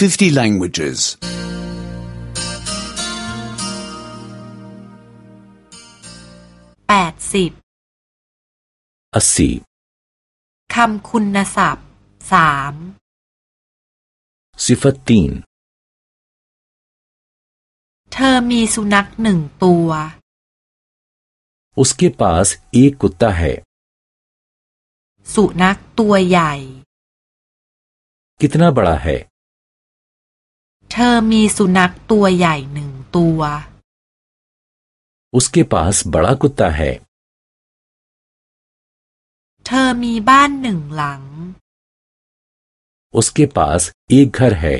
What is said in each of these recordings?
50 languages. แปดสิบ अस्सी คำคุณศัพท์สาม सिफत तीन เธอมีสุนัขหนึ่งตัว उसके पास एक कुत्ता है สุนัขตัวใหญ่ कितना बड़ा है เธอมีสุนัขตัวใหญ่หนึ่งตัว उसके पास बड़ा कुत्ता है เธอมีบ้านหนึ่งหลัง उसके पास एक घर है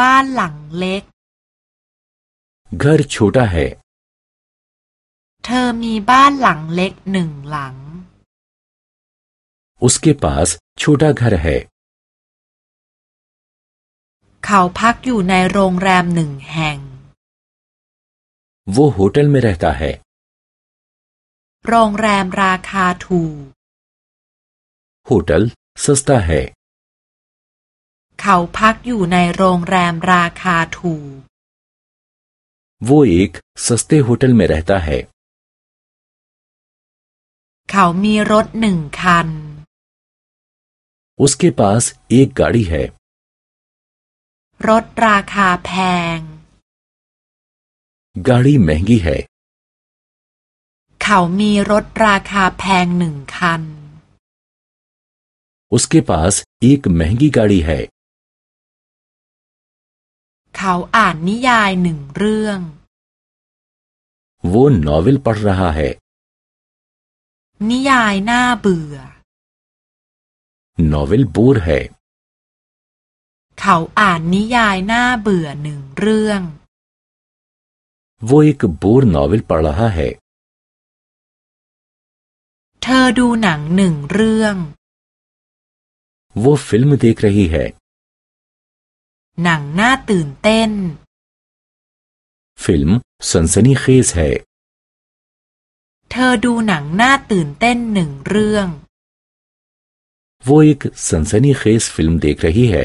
บ้านหลังเล็ก घर छोटा है เธอมีบ้านหลังเล็กหนึ่งหลัง उसके पास छोटा घर है เขาพักอยู่ในโรงแรมหนึ่งแห่ง वो होटल में रहता है โรงแรมราคาถูก होटल सस्ता है เขาพักอยู่ในโรงแรมราคาถูก वो एक सस्ते होटल में रहता है เขามีรถหนึ่งคัน उसके पास एक गाड़ी है รถราคาแพง गाड़ी महंगी है เขามีรถราคาแพงหนึ่งคัน उसके पास एक महंगी गाड़ी है เขาอ่านนิยายหนึ่งเรื่อง वो नॉवेल पढ़ रहा है นิยายน่าเบื่อ नॉवेल बोर है เขาอ่านนิยายน่าเบื่อหนึ่งเรื่อง वो एक बोर नॉवेल पढ़ रहा है เธอดูหนังหนึ่งเรื่อง वो फिल्म देख रही है หนังน่าตื่นเต้น फिल्म सनसनीखेज है เธอดูหนังน่าตื่นเต้นหนึ่งเรื่อง वो एक सनसनीखेज फिल्म देख रही है